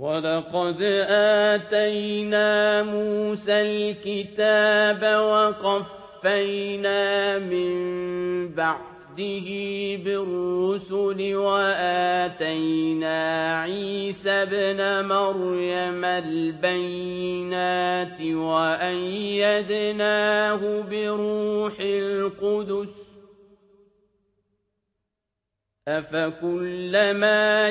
وَلَقَدْ آتَيْنَا مُوسَى الْكِتَابَ وَقَفَّيْنَا مِن بَعْدِهِ بِالرُّسُلِ وَآتَيْنَا عِيسَى ابْنَ مَرْيَمَ الْبَيِّنَاتِ وَأَيَّدْنَاهُ بِرُوحِ الْقُدُسِ أَفَكُلَّمَا